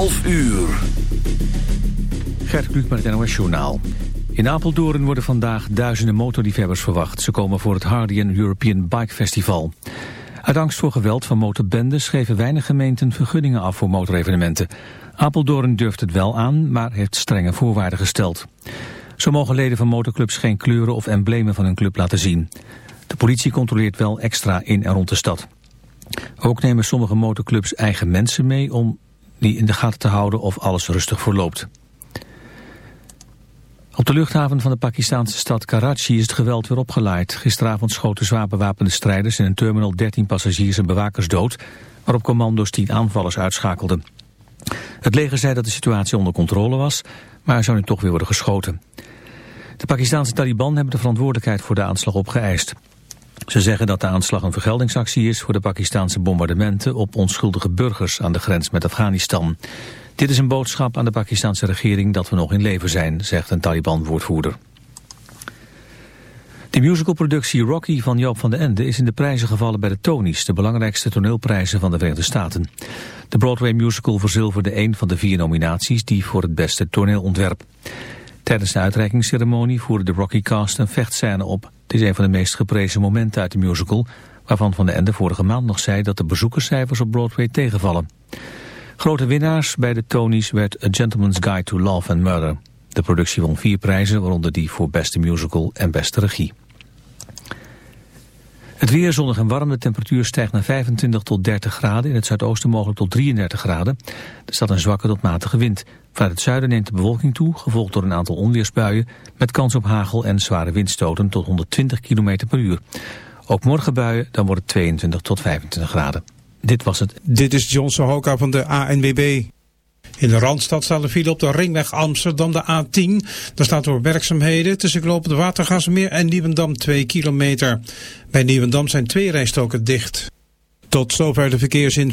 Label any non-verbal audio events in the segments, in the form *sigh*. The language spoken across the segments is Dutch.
11 uur. Gert Kluk met het NOS Journaal. In Apeldoorn worden vandaag duizenden motorliefhebbers verwacht. Ze komen voor het Hardian European Bike Festival. Uit angst voor geweld van motorbendes geven weinig gemeenten vergunningen af voor motorevenementen. Apeldoorn durft het wel aan, maar heeft strenge voorwaarden gesteld. Zo mogen leden van motorclubs geen kleuren of emblemen van hun club laten zien. De politie controleert wel extra in en rond de stad. Ook nemen sommige motorclubs eigen mensen mee om die in de gaten te houden of alles rustig verloopt. Op de luchthaven van de Pakistanse stad Karachi is het geweld weer opgeleid. Gisteravond schoten zwaar bewapende strijders in een terminal 13 passagiers en bewakers dood, waarop commando's 10 aanvallers uitschakelden. Het leger zei dat de situatie onder controle was, maar er zou nu toch weer worden geschoten. De Pakistanse Taliban hebben de verantwoordelijkheid voor de aanslag opgeëist. Ze zeggen dat de aanslag een vergeldingsactie is voor de Pakistanse bombardementen op onschuldige burgers aan de grens met Afghanistan. Dit is een boodschap aan de Pakistanse regering dat we nog in leven zijn, zegt een Taliban-woordvoerder. De musicalproductie Rocky van Joop van den Ende is in de prijzen gevallen bij de Tonys, de belangrijkste toneelprijzen van de Verenigde Staten. De Broadway musical verzilverde een van de vier nominaties, die voor het beste toneelontwerp. Tijdens de uitreikingsceremonie voerde de Rocky cast een vechtscène op. Het is een van de meest geprezen momenten uit de musical, waarvan Van den Ende vorige maand nog zei dat de bezoekerscijfers op Broadway tegenvallen. Grote winnaars bij de Tonys werd A Gentleman's Guide to Love and Murder. De productie won vier prijzen, waaronder die voor beste musical en beste regie. Het weer zonnig en warm. De temperatuur stijgt naar 25 tot 30 graden. In het zuidoosten mogelijk tot 33 graden. Er staat een zwakke tot matige wind. Vanuit het zuiden neemt de bewolking toe, gevolgd door een aantal onweersbuien... met kans op hagel en zware windstoten tot 120 km per uur. Ook morgen buien, dan wordt het 22 tot 25 graden. Dit was het. Dit is John Sohoka van de ANWB. In de Randstad staat de file op de ringweg Amsterdam, de A10. Daar staat door werkzaamheden tussen Knopen de Watergasmeer en Nieuwendam 2 kilometer. Bij Nieuwendam zijn twee rijstoken dicht. Tot zover de verkeersin.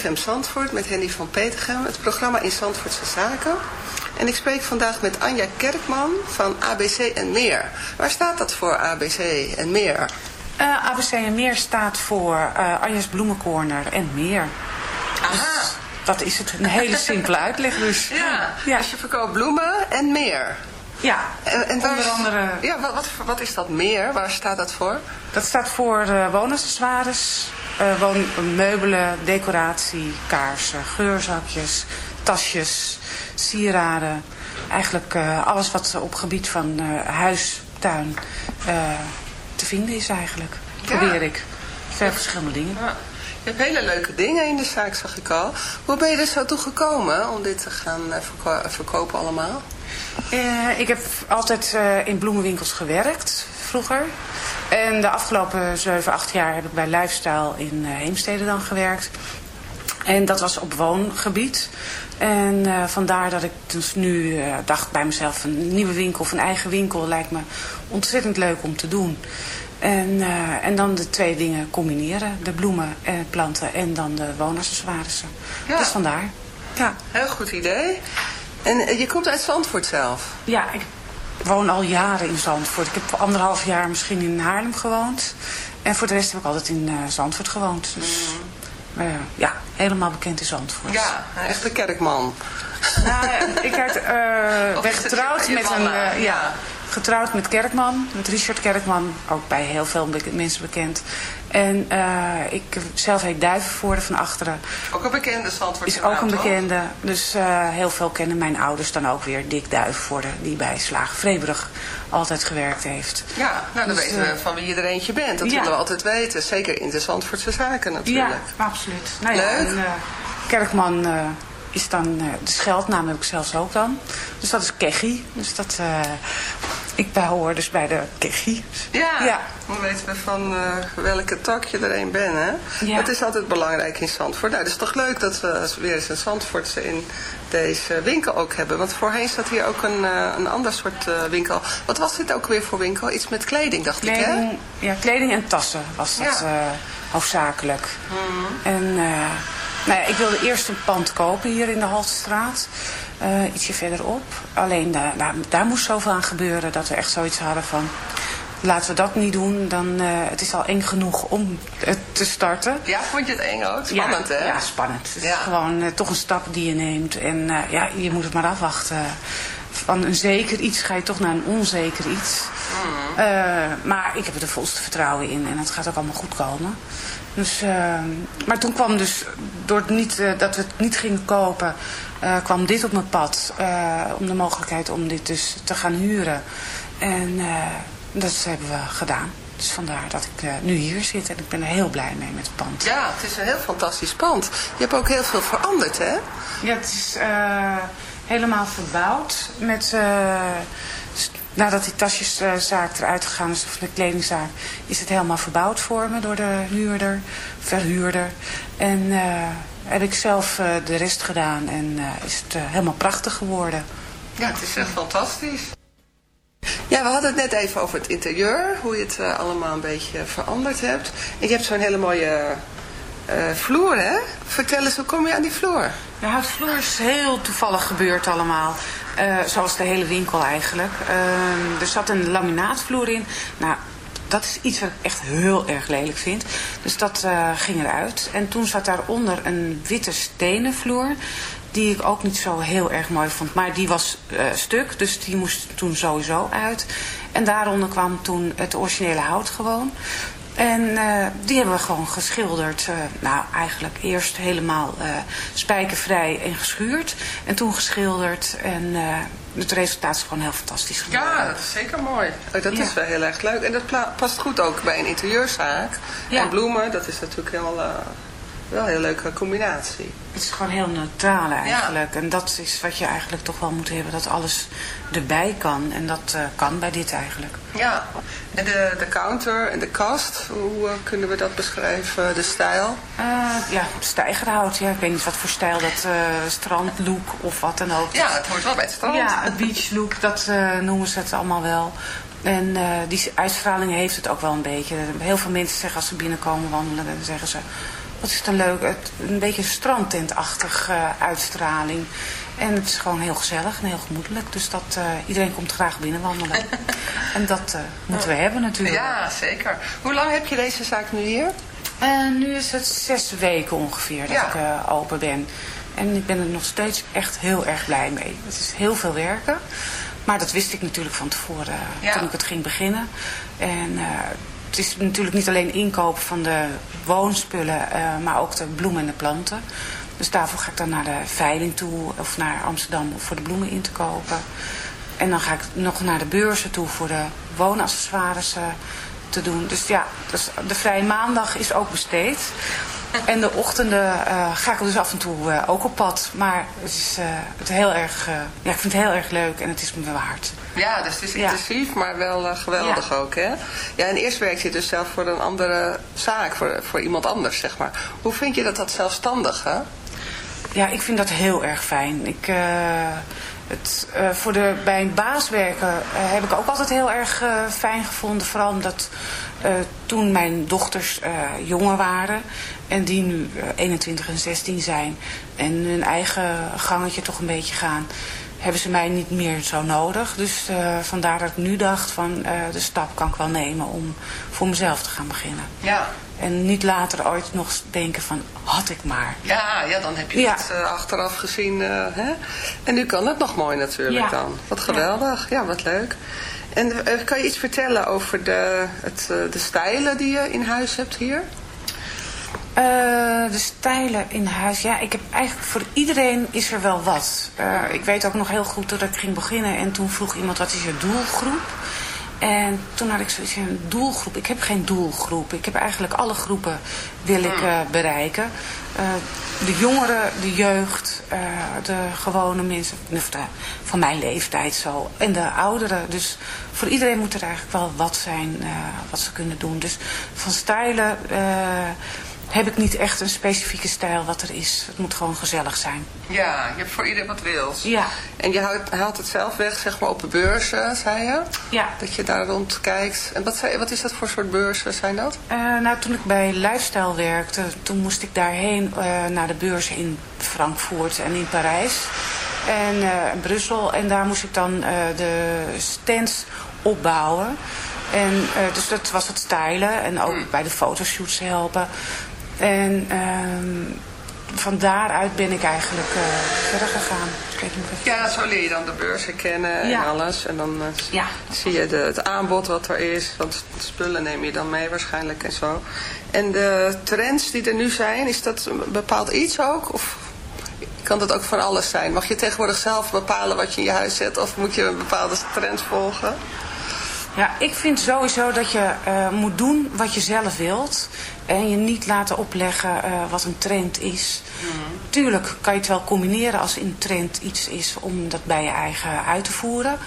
CFM Zandvoort met Henny van Petergem, het programma in Zandvoortse Zaken. En ik spreek vandaag met Anja Kerkman van ABC en Meer. Waar staat dat voor, ABC en Meer? Eh, ABC en Meer staat voor eh Anja's Bloemencorner en meer. Aha. Dat is het. Een hele simpele uitleg dus. Ja, Ja. dus je verkoopt bloemen en meer. Ja, En, onder is- andere... Ja, wat, wat, wat is dat meer? Waar staat dat voor? Dat staat voor eh woonaccessoires, eh woonmeubelen, decoratie, kaarsen, geurzakjes, tasjes, sieraden. Eigenlijk eh, alles wat op gebied van eh, huis, tuin te vinden is eigenlijk. Ja. Probeer ik. Veel verschillende dingen. Ja. Je hebt hele leuke dingen in de zaak, zag ik al. Hoe ben je er zo toe gekomen om dit te gaan verko- verkopen allemaal? Ik heb altijd in bloemenwinkels gewerkt, vroeger. En de afgelopen 7, 8 jaar heb ik bij Lifestyle in eh, Heemstede dan gewerkt. En dat was op woongebied. En eh, vandaar dat ik dus nu eh, dacht bij mezelf... een nieuwe winkel of een eigen winkel lijkt me ontzettend leuk om te doen. En, en dan de twee dingen combineren. De bloemen en planten en dan de woonaccessoires. Ja. Dus vandaar. Ja. Heel goed idee. En je komt uit Zandvoort zelf. Ja, ik woon al jaren in Zandvoort. Ik heb anderhalf jaar misschien in Haarlem gewoond. En voor de rest heb ik altijd in eh, Zandvoort gewoond. Dus eh, ja, helemaal bekend in Zandvoort. Ja, een echte kerkman. Nou, ja, ik werd, eh, *laughs* ben getrouwd met een... ja. Getrouwd met Kerkman, met Richard Kerkman. Ook bij heel veel mensen bekend. En eh, ik zelf heet Duivenvoorde van achteren. Ook een bekende Zandvoortse Is ook een bekende. Dus eh, heel veel kennen mijn ouders dan ook weer. Dick Duivenvoorde, die bij Slaag Vreeburg altijd gewerkt heeft. Ja, nou dan Dus, weten eh, we van wie je er eentje bent. Dat ja. willen we altijd weten. Zeker in de Zandvoortse zaken natuurlijk. Ja, absoluut. Nou ja, Leuk. en, eh, Kerkman eh, is dan, eh, de scheldnaam heb ik zelfs ook dan. Dus dat is Keggy. Dus dat, eh, ik behoor dus bij de Keggy. Ja, Ja. dan weten we van eh, welke tak je er een bent, hè? Ja. Dat is altijd belangrijk in Zandvoort. Nou, het is toch leuk dat we weer eens een Zandvoortse in deze winkel ook hebben. Want voorheen zat hier ook een, een ander soort winkel. Wat was dit ook weer voor winkel? Iets met kleding, dacht ik, hè? Ja, kleding en tassen was dat Ja. Mhm. hoofdzakelijk. En nou ja, ik wilde eerst een pand kopen hier in de Haltestraat. eh, ietsje verderop. Alleen daar, daar, daar moest zoveel aan gebeuren dat we echt zoiets hadden van... Laten we dat niet doen, dan, eh, het is al eng genoeg om het te starten. Ja, vond je het eng ook? Spannend, ja, hè? Ja, spannend. Het is gewoon eh, toch een stap die je neemt. En eh, ja, je moet het maar afwachten. Van een zeker iets ga je toch naar een onzeker iets. Eh, maar ik heb er de volste vertrouwen in. En het gaat ook allemaal goed komen. Dus, eh, maar toen kwam dus, door het niet, eh, dat we het niet gingen kopen, kwam dit op mijn pad. om de mogelijkheid om dit dus te gaan huren. En dat hebben we gedaan. Dus vandaar dat ik nu hier zit. En ik ben er heel blij mee met het pand. Ja, het is een heel fantastisch pand. Je hebt ook heel veel veranderd, hè? Ja, het is helemaal verbouwd. Met, nadat die tasjeszaak eruit gegaan is, of de kledingzaak, is het helemaal verbouwd voor me door de huurder, verhuurder. En eh, heb ik zelf eh, de rest gedaan en eh, is het eh, helemaal prachtig geworden. Ja, het is echt fantastisch. Ja, we hadden het net even over het interieur, hoe je het eh, allemaal een beetje veranderd hebt. En je hebt zo'n hele mooie eh, vloer, hè? Vertel eens, hoe kom je aan die vloer? De houtvloer is heel toevallig gebeurd allemaal. Eh, zoals de hele winkel eigenlijk. Ehm, er zat een laminaatvloer in. Nou, dat is iets wat ik echt heel erg lelijk vind. Dus dat eh, ging eruit. En toen zat daaronder een witte stenen vloer. Die ik ook niet zo heel erg mooi vond. Maar die was eh, stuk, dus die moest toen sowieso uit. En daaronder kwam toen het originele hout gewoon. En eh, die hebben we gewoon geschilderd. eh, nou, eigenlijk eerst helemaal eh, spijkervrij en geschuurd. En toen geschilderd. En het resultaat is gewoon heel fantastisch geworden. Ja, dat is zeker mooi. Oh, dat Ja. is wel heel erg leuk. En dat past goed ook bij een interieurzaak. Ja. En bloemen, dat is natuurlijk heel, wel een heel leuke combinatie. Het is gewoon heel neutraal eigenlijk. En dat is wat je eigenlijk toch wel moet hebben. Dat alles erbij kan. En dat eh, kan bij dit eigenlijk. Ja, en de, de counter en de kast, hoe eh, kunnen we dat beschrijven, de stijl? Eh, ja, stijgerhout. Ja, ik weet niet wat voor stijl dat strandlook of wat dan ook. Ja, het hoort wel bij het strand. Ja, het beachlook, dat noemen ze het allemaal wel. En die uitstraling heeft het ook wel een beetje. Heel veel mensen zeggen als ze binnenkomen wandelen, dan zeggen ze... wat is het een leuk, het, een beetje strandtentachtig eh, uitstraling. En het is gewoon heel gezellig en heel gemoedelijk. Dus dat, eh, iedereen komt graag binnenwandelen. *laughs* en dat eh, moeten we hebben natuurlijk. Ja, zeker. Hoe lang heb je deze zaak nu hier? En nu is het zes weken ongeveer dat Ja. ik open ben. En ik ben er nog steeds echt heel erg blij mee. Het is heel veel werken. Maar dat wist ik natuurlijk van tevoren Ja. toen ik het ging beginnen. En het is natuurlijk niet alleen inkopen van de woonspullen, eh, maar ook de bloemen en de planten. Dus daarvoor ga ik dan naar de veiling toe of naar Amsterdam voor de bloemen in te kopen. En dan ga ik nog naar de beurzen toe voor de woonaccessoires eh, te doen. Dus ja, dus de vrije maandag is ook besteed. En de ochtenden eh, ga ik dus af en toe eh, ook op pad. Maar het is eh, het heel erg, ja, ik vind het heel erg leuk en het is me waard. Ja, dus het is Ja. intensief, maar wel geweldig Ja. ook, hè? Ja, en eerst werkte je dus zelf voor een andere zaak, voor, voor iemand anders, zeg maar. Hoe vind je dat dat zelfstandig, hè? Ja, ik vind dat heel erg fijn. Ik, het, eh, voor de, bij een baas werken eh, heb ik ook altijd heel erg eh, fijn gevonden. Vooral omdat toen mijn dochters jonger waren en die nu eh, 21 en 16 zijn en hun eigen gangetje toch een beetje gaan, hebben ze mij niet meer zo nodig. Dus eh, vandaar dat ik nu dacht van eh, de stap kan ik wel nemen om voor mezelf te gaan beginnen. Ja. En niet later ooit nog denken van had ik maar. Ja, ja, dan heb je Ja. het eh, achteraf gezien, hè? En nu kan het nog mooi natuurlijk Ja. dan. Wat geweldig, ja, wat leuk. En kan je iets vertellen over de, het, de stijlen die je in huis hebt hier? Eh, de stijlen in huis. Ja, ik heb eigenlijk voor iedereen is er wel wat. Eh, ik weet ook nog heel goed dat ik ging beginnen en toen vroeg iemand wat is je doelgroep? En toen had ik zoiets een doelgroep. Ik heb geen doelgroep. Ik heb eigenlijk alle groepen wil ik eh, bereiken. De jongeren, de jeugd, de gewone mensen van mijn leeftijd zo. En de ouderen. Dus voor iedereen moet er eigenlijk wel wat zijn wat ze kunnen doen. Dus van stijlen heb ik niet echt een specifieke stijl wat er is. Het moet gewoon gezellig zijn. Ja, je hebt voor iedereen wat wils. Ja. En je haalt, haalt het zelf weg, zeg maar, op de beurzen, zei je? Ja. Dat je daar rond kijkt. En wat, wat is dat voor soort beurzen, zijn dat? Eh, nou, toen ik bij Lifestyle werkte, toen moest ik daarheen eh, naar de beurzen in Frankfurt en in Parijs en eh, in Brussel. En daar moest ik dan de stands opbouwen. En dus dat was het stylen en ook bij de fotoshoots helpen. En ehm, van daaruit ben ik eigenlijk eh, verder gegaan. Ik- Ja, zo leer je dan de beurzen kennen Ja. en alles. En dan eh, Ja. zie je de, het aanbod wat er is. Want spullen neem je dan mee waarschijnlijk en zo. En de trends die er nu zijn, is dat een bepaald iets ook? Of kan dat ook van alles zijn? Mag je tegenwoordig zelf bepalen wat je in je huis zet? Of moet je een bepaalde trend volgen? Ja, ik vind sowieso dat je eh, moet doen wat je zelf wilt. En je niet laten opleggen eh, wat een trend is. Tuurlijk kan je het wel combineren als een trend iets is om dat bij je eigen uit te voeren.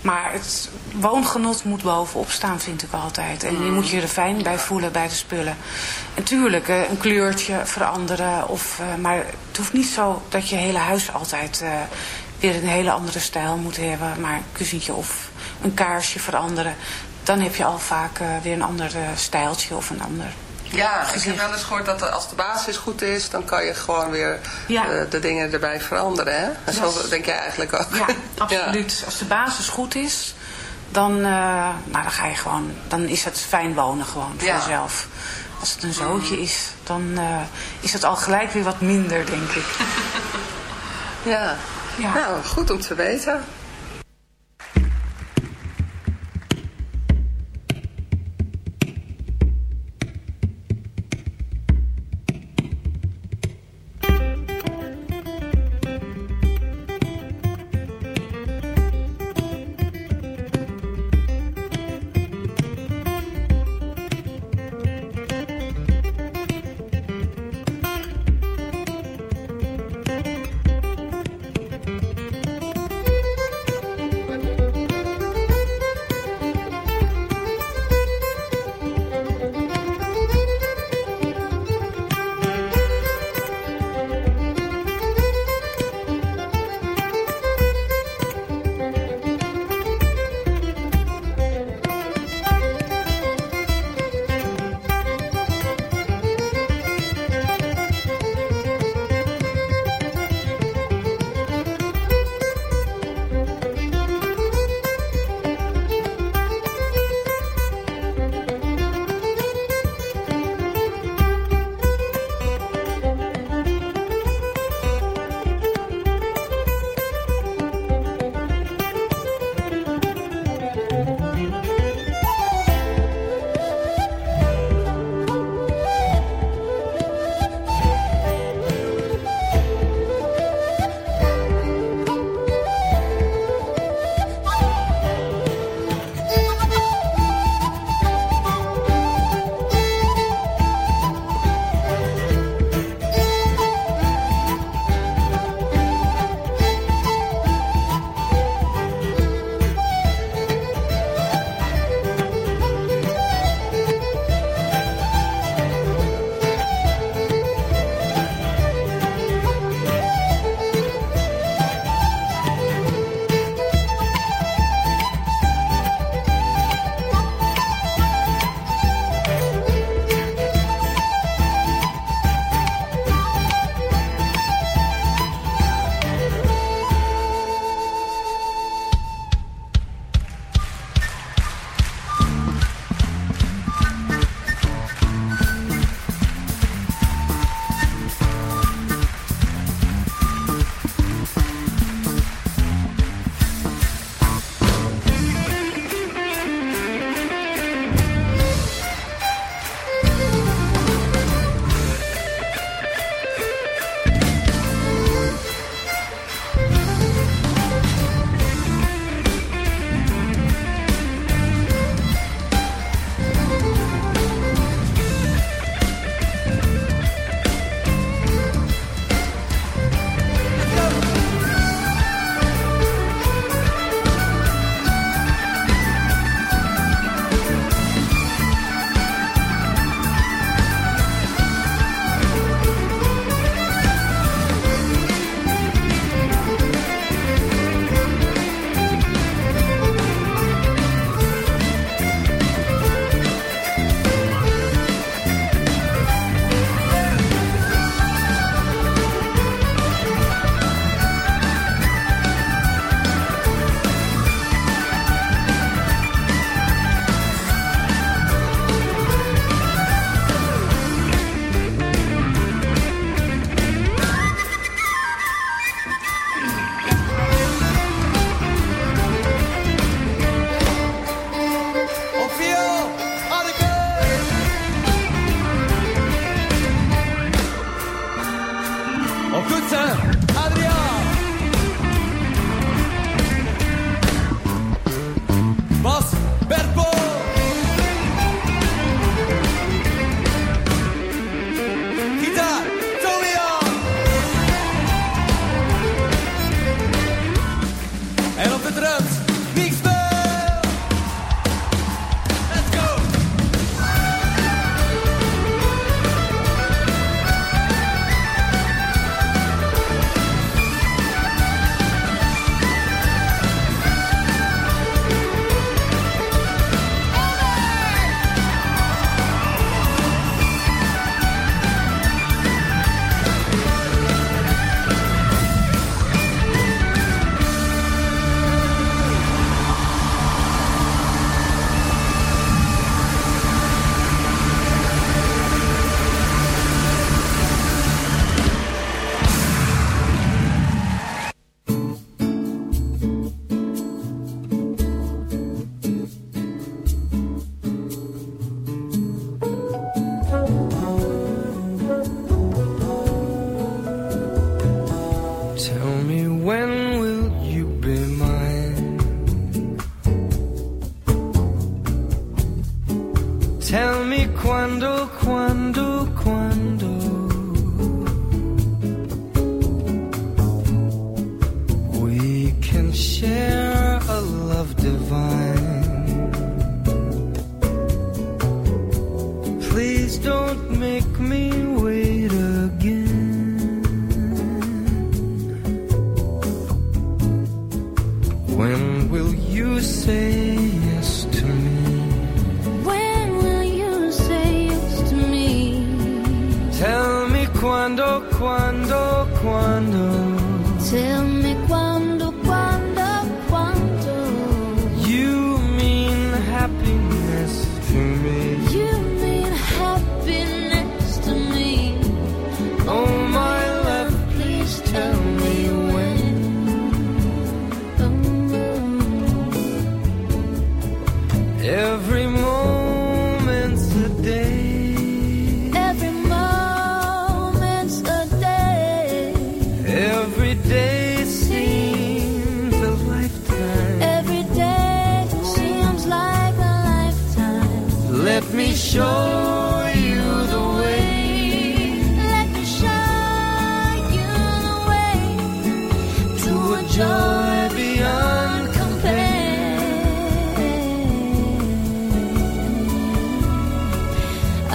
Maar het woongenot moet bovenop staan, vind ik altijd. En je moet je er fijn bij voelen bij de spullen. En tuurlijk, eh, een kleurtje veranderen. Of, eh, maar het hoeft niet zo dat je hele huis altijd weer een hele andere stijl moet hebben. Maar een kussentje of een kaarsje veranderen. Dan heb je al vaak weer een ander stijltje of een ander. Ja, ik heb wel eens gehoord dat als de basis goed is, dan kan je gewoon weer Ja. eh, de dingen erbij veranderen. Hè? En zo denk jij eigenlijk ook. *laughs* Ja, absoluut. Als de basis goed is, dan, eh, nou, dan ga je gewoon, dan is het fijn wonen gewoon voor Ja. jezelf. Als het een zootje is, dan eh, is het al gelijk weer wat minder, denk ik. *laughs* Ja. Ja. Nou, goed om te weten.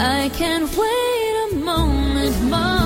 I can't wait a moment more.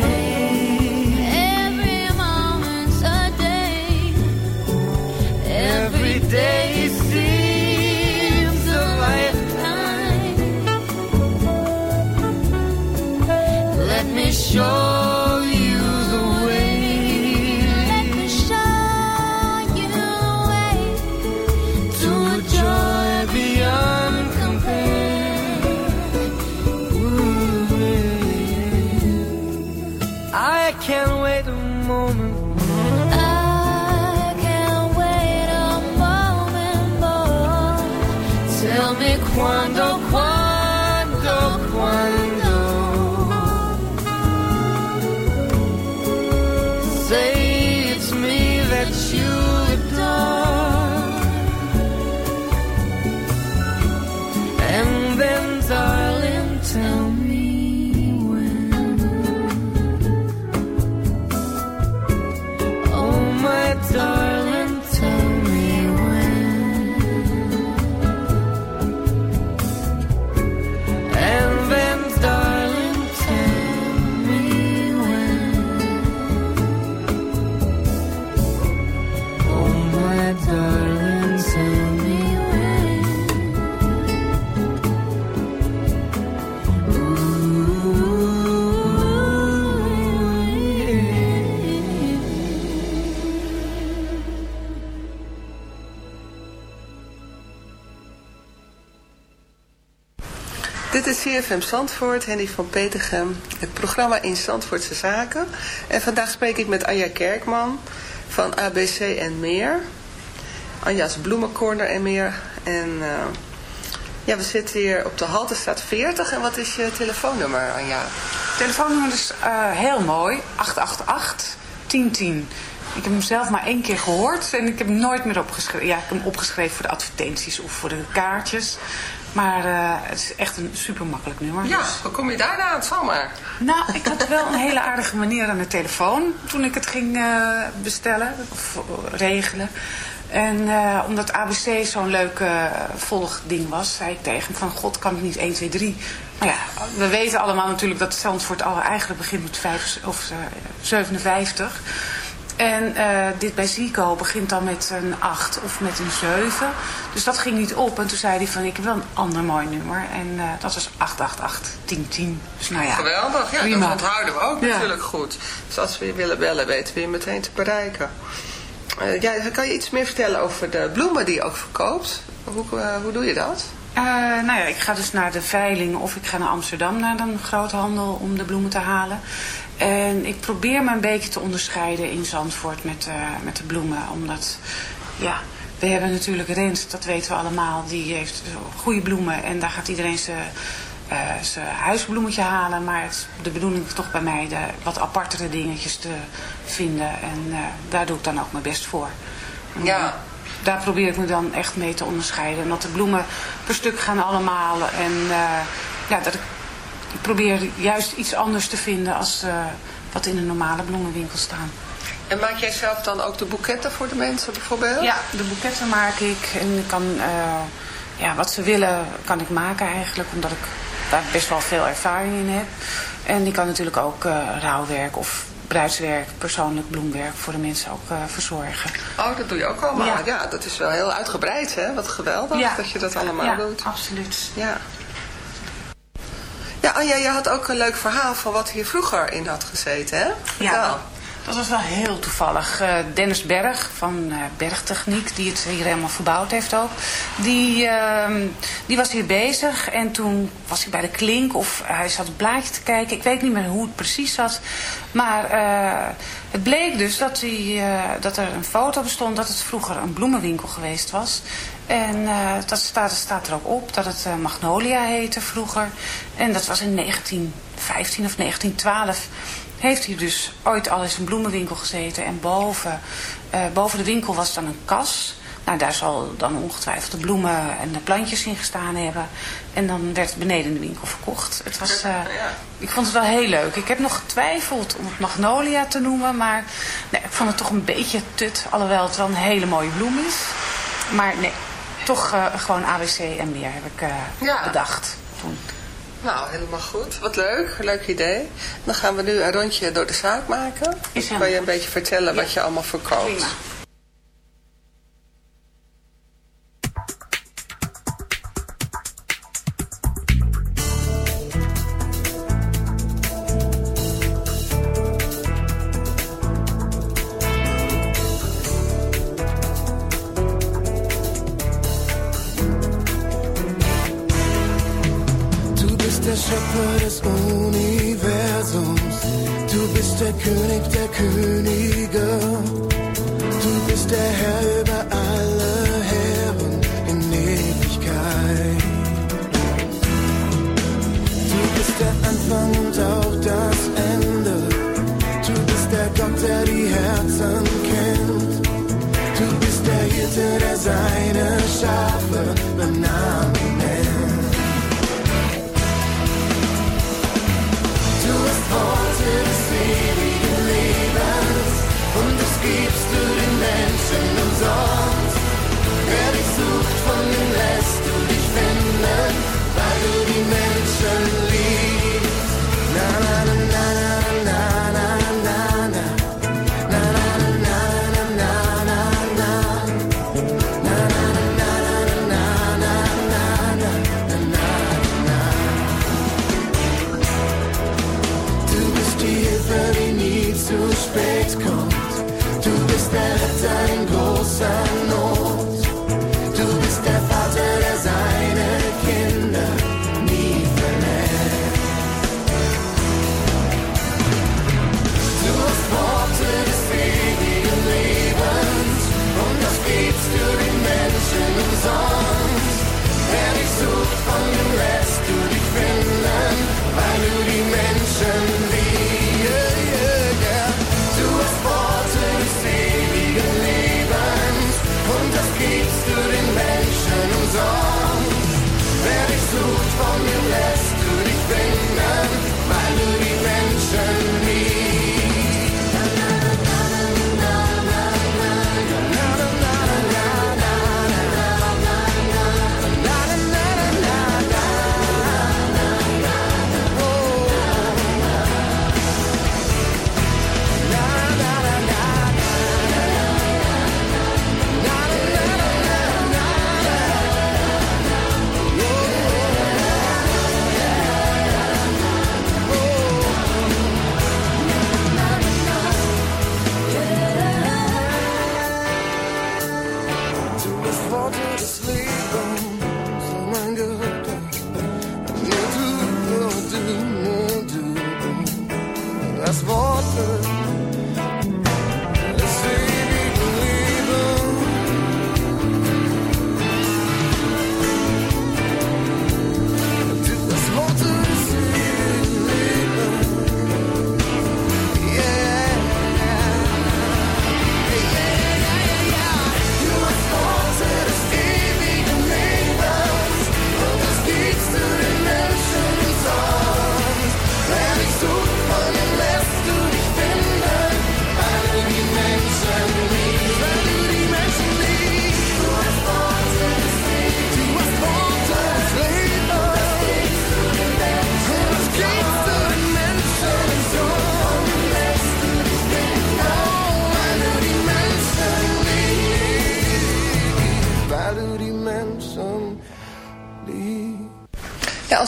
Day. 3FM Zandvoort, Henny van Petegem, het programma In Zandvoortse Zaken. En vandaag spreek ik met Anja Kerkman van ABC en meer. Anja's Bloemencorner en meer. En eh, ja, we zitten hier op de Haltestraat 40. En wat is je telefoonnummer, Anja? Telefoonnummer is eh, heel mooi, 888 1010. Ik heb hem zelf maar één keer gehoord en ik heb hem nooit meer opgeschreven. Ja, ik heb hem opgeschreven voor de advertenties of voor de kaartjes. Maar eh, het is echt een super makkelijk nummer. Ja, dus- hoe kom je daarna? Het zal maar. Nou, ik had wel een hele aardige manier aan de telefoon toen ik het ging eh, bestellen of eh, regelen. En omdat ABC zo'n leuk volgding was, zei ik tegen hem van... God, kan ik niet 1, 2, 3? Nou ja, we weten allemaal natuurlijk dat Zandvoort al eigenlijk begint met vijf, of, eh, 57. En eh, dit bij Zico begint dan met een 8 of met een 7. Dus dat ging niet op. En toen zei hij van, ik heb wel een ander mooi nummer. En eh, dat was 888 1010. Dus nou ja, Geweldig, ja, prima. dat onthouden we ook Ja. natuurlijk goed. Dus als we je willen bellen, weten we je meteen te bereiken. Eh, ja, kan je iets meer vertellen over de bloemen die je ook verkoopt? Hoe, hoe doe je dat? Nou ja, ik ga dus naar de veiling of ik ga naar Amsterdam naar een groothandel om de bloemen te halen. En ik probeer me een beetje te onderscheiden in Zandvoort met, eh, met de bloemen. Omdat, ja, we hebben natuurlijk Rens, dat weten we allemaal. Die heeft goede bloemen en daar gaat iedereen zijn eh, zijn huisbloemetje halen. Maar het is de bedoeling toch bij mij de wat apartere dingetjes te vinden. En eh, daar doe ik dan ook mijn best voor. Ja. daar probeer ik me dan echt mee te onderscheiden. Omdat de bloemen per stuk gaan allemaal. En ja, dat ik probeer juist iets anders te vinden als eh, wat in een normale bloemenwinkel staan. En maak jij zelf dan ook de boeketten voor de mensen bijvoorbeeld? Ja, de boeketten maak ik. En ik kan, eh, ja, wat ze willen kan ik maken eigenlijk. Omdat ik daar best wel veel ervaring in heb. En ik kan natuurlijk ook rouwwerk of bruidswerk, persoonlijk bloemwerk voor de mensen ook verzorgen. Oh, dat doe je ook allemaal. Ja. Ja. dat is wel heel uitgebreid, hè? Wat geweldig dat je dat allemaal ja, doet. absoluut. Ja. Ja, Anja, je had ook een leuk verhaal van wat hier vroeger in had gezeten, hè? Vertel. Ja, dat was wel heel toevallig. Eh, Dennis Berg van eh, Bergtechniek, die het hier helemaal verbouwd heeft ook. Die, ehm, die was hier bezig en toen was hij bij de klink of hij zat een plaatje te kijken. Ik weet niet meer hoe het precies zat. Maar eh, het bleek dus dat, hij, dat er een foto bestond dat het vroeger een bloemenwinkel geweest was. En eh, dat staat, staat er ook op dat het eh, Magnolia heette vroeger. En dat was in 1915 of 1912 heeft hij dus ooit al eens een bloemenwinkel gezeten. En boven, eh, boven de winkel was dan een kas. Nou, daar zal dan ongetwijfeld de bloemen en de plantjes in gestaan hebben. En dan werd het beneden in de winkel verkocht. Het was, ik vond het wel heel leuk. Ik heb nog getwijfeld om het Magnolia te noemen. Maar nee, ik vond het toch een beetje tut. Alhoewel het wel een hele mooie bloem is. Maar nee, toch eh, gewoon ABC en meer heb ik eh, Ja. bedacht toen. Nou, helemaal goed. Wat leuk. Leuk idee. Dan gaan we nu een rondje door de zaak maken. Dan kan je een beetje vertellen wat je allemaal verkoopt. Prima. König der Könige. Du bist der Herr über alle Herren in Ewigkeit. Du bist der Anfang und auch das Ende. Du bist der Gott, der die Herzen kennt. Du bist der Hirte, der seine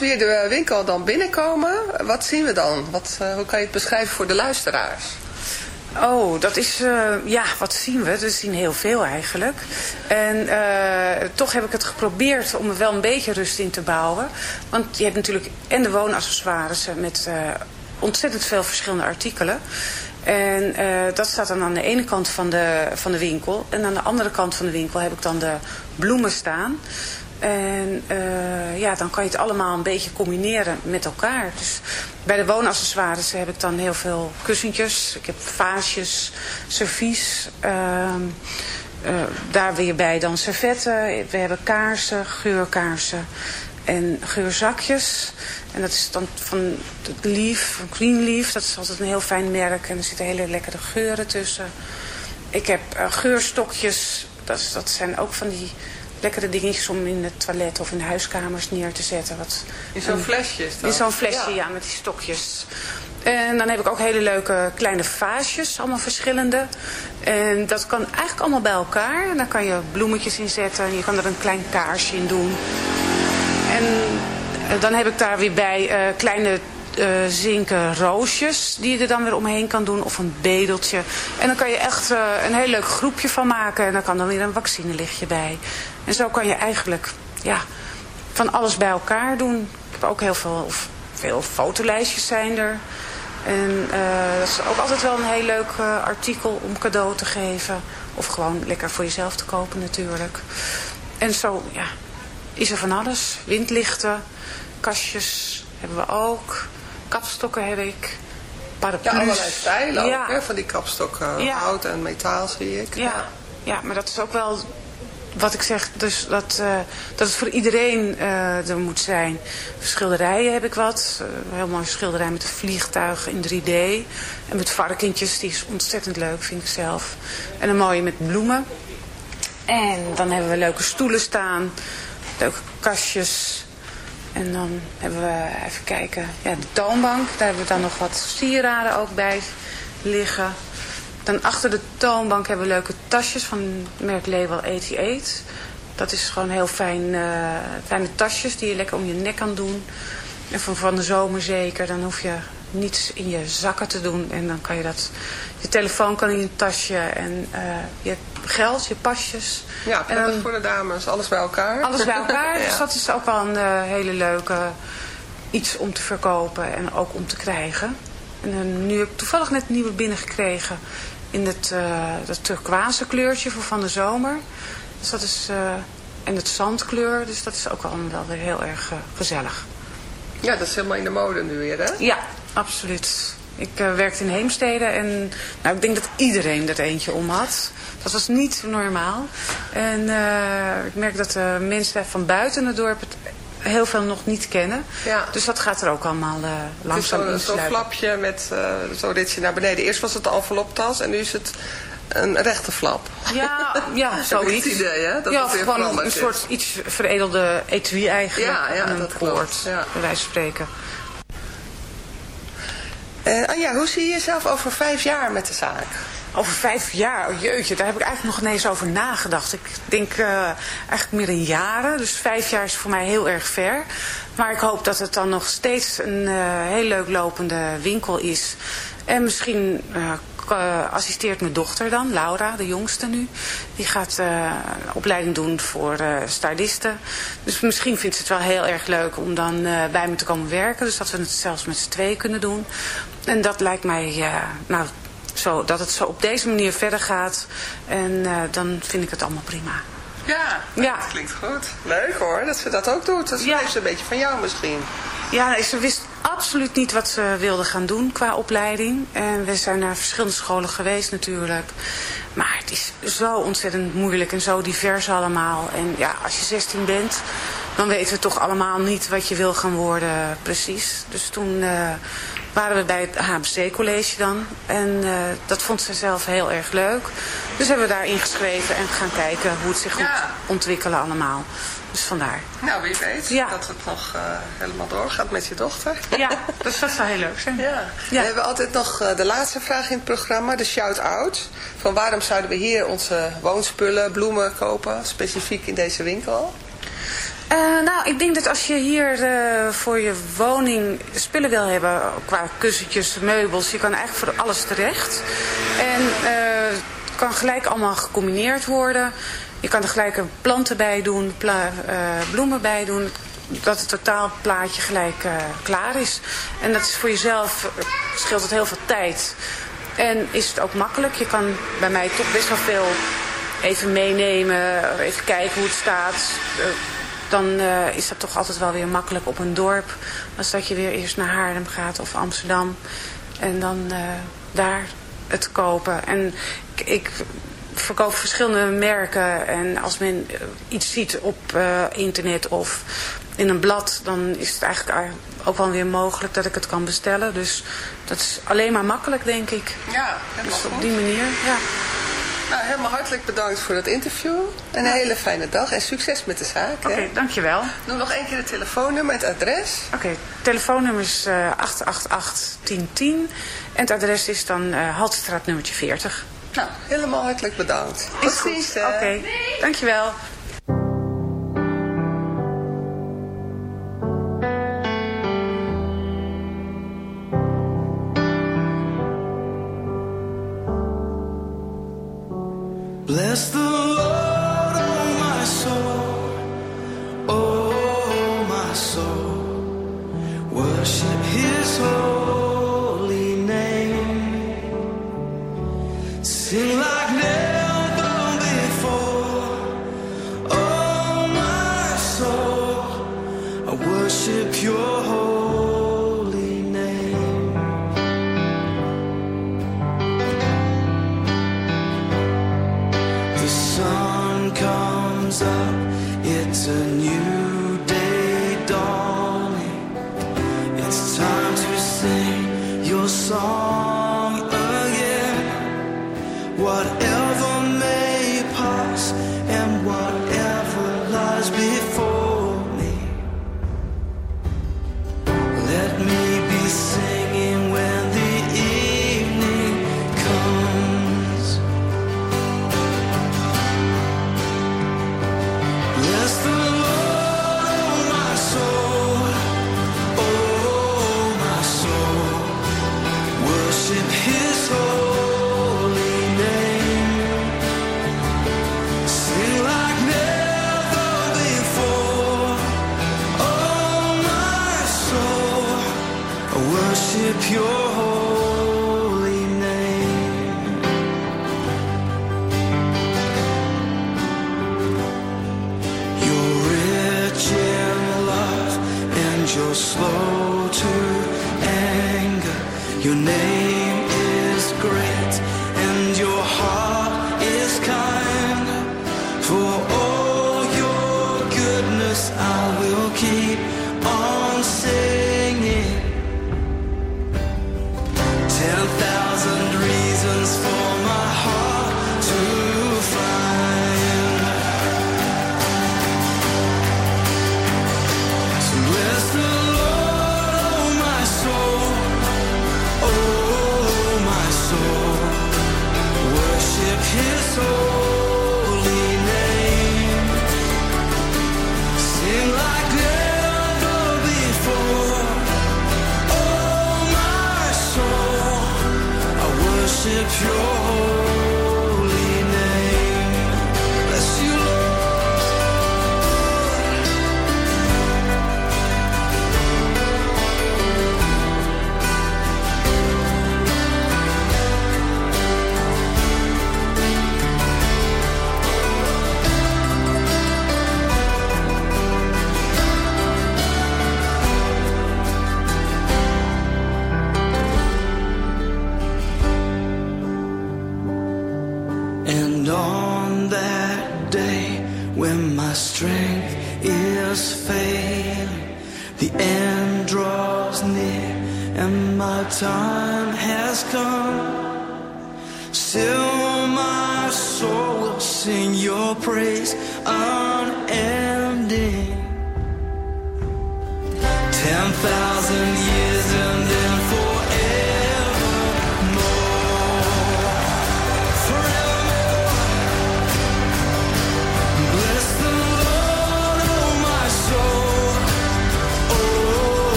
we hier de winkel dan binnenkomen, wat zien we dan? Wat, eh, hoe kan je het beschrijven voor de luisteraars? Oh, dat is, eh, ja, wat zien we? We zien heel veel eigenlijk. En eh, toch heb ik het geprobeerd om er wel een beetje rust in te bouwen. Want je hebt natuurlijk en de woonaccessoires met ontzettend veel verschillende artikelen. En dat staat dan aan de ene kant van de, van de winkel. En aan de andere kant van de winkel heb ik dan de bloemen staan. En eh, ja, dan kan je het allemaal een beetje combineren met elkaar. Dus bij de woonaccessoires heb ik dan heel veel kussentjes. Ik heb vaasjes, servies. ehm, eh, daar weer bij dan servetten. We hebben kaarsen, geurkaarsen en geurzakjes. En dat is dan van het Leaf, van Green Leaf. Dat is altijd een heel fijn merk. En er zitten hele lekkere geuren tussen. Ik heb eh, geurstokjes. Dat, dat zijn ook van die lekkere dingetjes om in het toilet of in de huiskamers neer te zetten. Wat, In zo'n flesje is dat? In zo'n flesje, ja. met die stokjes. En dan heb ik ook hele leuke kleine vaasjes, allemaal verschillende. En dat kan eigenlijk allemaal bij elkaar. En daar kan je bloemetjes in zetten en je kan er een klein kaarsje in doen. En eh, dan heb ik daar weer bij eh, kleine eh, zinken roosjes die je er dan weer omheen kan doen. Of een bedeltje. En dan kan je echt eh, een heel leuk groepje van maken. En dan kan dan weer een vaccinelichtje bij. En zo kan je eigenlijk ja, van alles bij elkaar doen. Ik heb ook heel veel, of veel fotolijstjes zijn er. En eh, dat is ook altijd wel een heel leuk artikel om cadeau te geven. Of gewoon lekker voor jezelf te kopen natuurlijk. En zo, ja, is er van alles. Windlichten, kastjes hebben we ook. Kapstokken heb ik. Paraplu's. Ja, allerlei stijlen Ja. ook, hè, van die kapstokken. Ja. Hout en metaal zie ik. Ja, ja, maar dat is ook wel wat ik zeg, dus dat, eh, dat het voor iedereen eh, er moet zijn. Schilderijen heb ik wat. Een heel mooi schilderij met een vliegtuig in 3D. En met varkentjes, die is ontzettend leuk, vind ik zelf. En een mooie met bloemen. En dan hebben we leuke stoelen staan. Leuke kastjes. En dan hebben we, even kijken, ja, de toonbank. Daar hebben we dan nog wat sieraden ook bij liggen. Dan achter de toonbank hebben we leuke tasjes van merk Label 88. Dat is gewoon heel fijn, eh, fijne tasjes die je lekker om je nek kan doen. En van, van de zomer zeker, dan hoef je niets in je zakken te doen. En dan kan je dat, je telefoon kan in je tasje en eh, je geld, je pasjes. Ja, En voor de dames. Alles bij elkaar. alles bij elkaar. *laughs* Ja. Dus dat is ook wel een eh, hele leuke iets om te verkopen en ook om te krijgen. En eh, nu heb ik toevallig net een nieuwe binnengekregen in het, eh dat turquoise kleurtje voor van de zomer. Dus dat is, eh, en het zandkleur, dus dat is ook wel, wel weer heel erg eh, gezellig. Ja, dat is helemaal in de mode nu weer, hè? Ja, absoluut. Ik eh, werkte in Heemstede en nou, ik denk dat iedereen er eentje om had. Dat was niet normaal. En eh, ik merk dat de mensen van buiten het dorp het heel veel nog niet kennen. Ja. Dus dat gaat er ook allemaal eh, langzaam zo'n zo'n flapje met zo'n ritje naar beneden. Eerst was het de enveloptas en nu is het een rechte flap. Ja, ja *laughs* zoiets. het idee, hè? Dat ja, het gewoon een soort iets veredelde etui eigenlijk. Ja, ja, dat klopt, ja. bij wijze van spreken. Eh, Anja, hoe zie je jezelf over vijf jaar met de zaak? Over vijf jaar, oh jeetje, daar heb ik eigenlijk nog ineens over nagedacht. Ik denk eh, eigenlijk meer in jaren, dus vijf jaar is voor mij heel erg ver. Maar ik hoop dat het dan nog steeds een eh, heel leuk lopende winkel is. En misschien assisteert mijn dochter dan, Laura, de jongste nu. Die gaat opleiding doen voor eh stylisten. Dus misschien vindt ze het wel heel erg leuk om dan bij me te komen werken. Dus dat we het zelfs met z'n tweeën kunnen doen. En dat lijkt mij, eh, nou, zo, dat het zo op deze manier verder gaat. En eh, dan vind ik het allemaal prima. Ja, Ja. dat klinkt goed. Leuk hoor, dat ze dat ook doet. Dat Ja. is een beetje van jou misschien. Ja, ze wist absoluut niet wat ze wilde gaan doen qua opleiding. En we zijn naar verschillende scholen geweest natuurlijk. Maar het is zo ontzettend moeilijk en zo divers allemaal. En ja, als je 16 bent, dan weten we toch allemaal niet wat je wil gaan worden precies. Dus toen eh, waren we bij het HBC-college dan. En eh, dat vond ze zelf heel erg leuk. Dus hebben we daar ingeschreven en gaan kijken hoe het zich Ja. moet ontwikkelen allemaal. Dus vandaar. Nou, wie weet Ja. dat het nog eh, helemaal doorgaat met je dochter. Ja, dus *laughs* dat zou heel leuk zijn. Ja. We hebben altijd nog eh, de laatste vraag in het programma, de shout-out. Van waarom zouden we hier onze woonspullen, bloemen kopen, specifiek in deze winkel? Eh, nou, ik denk dat als je hier eh, voor je woning spullen wil hebben, qua kussentjes, meubels, je kan eigenlijk voor alles terecht. En eh, het kan gelijk allemaal gecombineerd worden. Je kan er gelijk planten bij doen, eh, bloemen bij doen. Dat het totaalplaatje gelijk eh, klaar is. En dat is voor jezelf, eh, scheelt het heel veel tijd. En is het ook makkelijk. Je kan bij mij toch best wel veel even meenemen, even kijken hoe het staat. Eh, dan eh, is dat toch altijd wel weer makkelijk op een dorp. Als dat je weer eerst naar Haarlem gaat of Amsterdam. En dan eh, daar het kopen. En ik, ik verkoop verschillende merken. En als men iets ziet op internet of in een blad... dan is het eigenlijk ook wel weer mogelijk dat ik het kan bestellen. Dus dat is alleen maar makkelijk, denk ik. Ja, helemaal Dus op die manier, ja. Nou, helemaal hartelijk bedankt voor het interview. En een hele fijne dag en succes met de zaak. Oké, hè. dankjewel. Noem nog één keer het telefoonnummer, het adres. Oké, telefoonnummer is eh 888-1010. En het adres is dan eh Haltestraat nummertje 40. Nou, helemaal hartelijk bedankt. Tot ziens. Oké, hè. dankjewel. bless the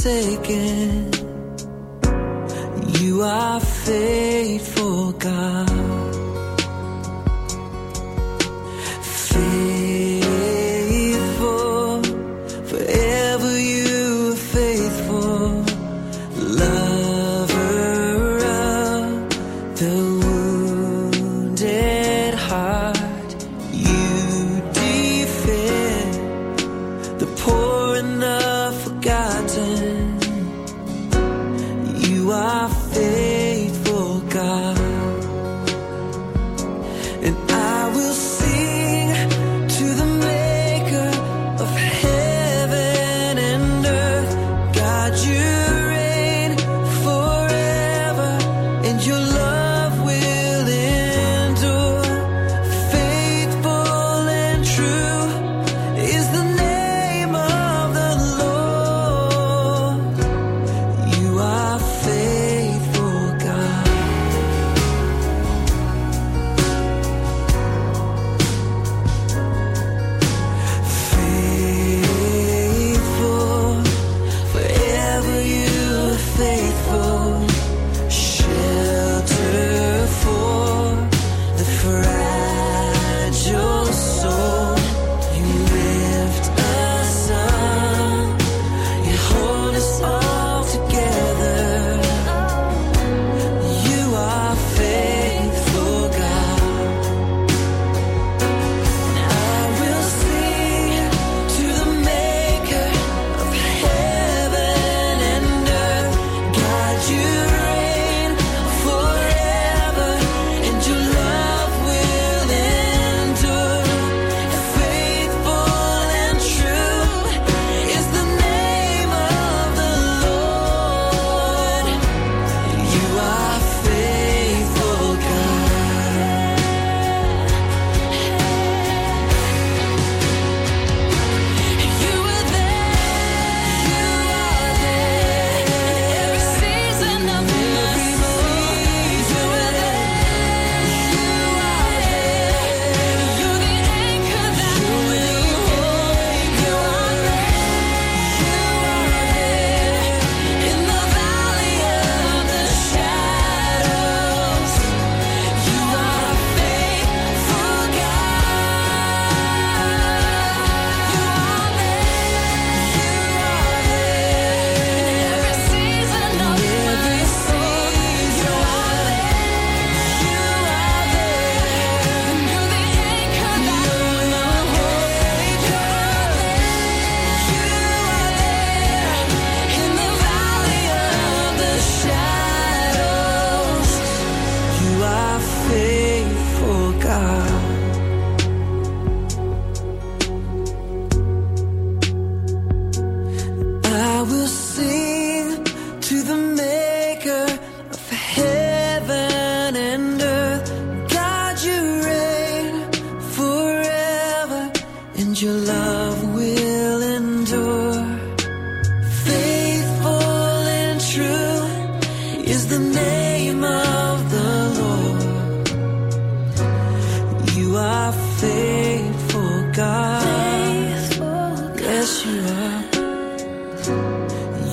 forsaken. You are faithful,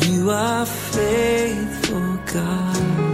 You are faithful, God.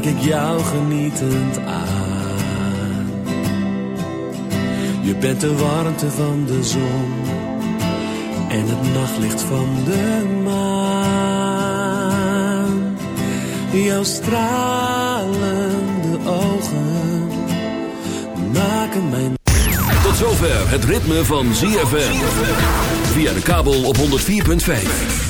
Kijk ik jou genietend aan. Je bent de warmte van de zon en het nachtlicht van de maan. Jouw stralende ogen maken mij. Tot zover het ritme van ZFM. Via de kabel op 104.5.